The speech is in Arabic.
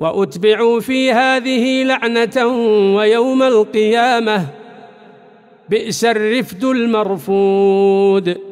وأتبعوا في هذه لعنة ويوم القيامة. بئس الرفد المرفود.